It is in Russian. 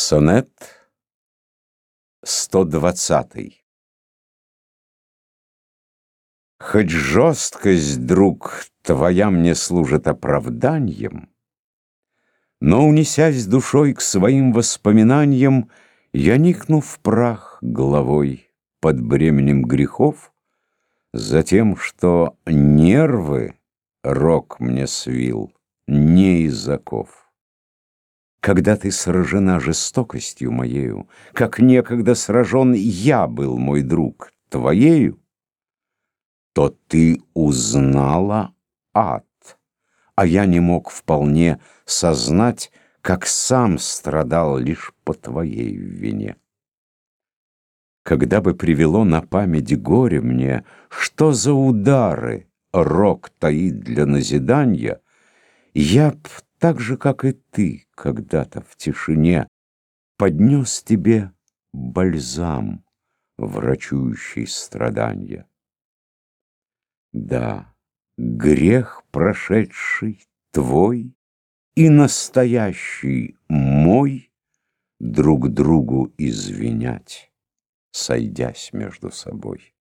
Сонет 120 Хоть жесткость, друг, твоя мне служит оправданием, Но, унесясь душой к своим воспоминаниям, Я никну в прах головой под бременем грехов, За тем, что нервы рок мне свил не из оков. Когда ты сражена жестокостью моею, Как некогда сражен я был, мой друг, твоею, То ты узнала ад, а я не мог вполне сознать, Как сам страдал лишь по твоей вине. Когда бы привело на память горе мне, Что за удары рок таит для назидания, Я б так же, как и ты когда-то в тишине, Поднес тебе бальзам, врачующий страдания. Да, грех прошедший твой И настоящий мой Друг другу извинять, Сойдясь между собой.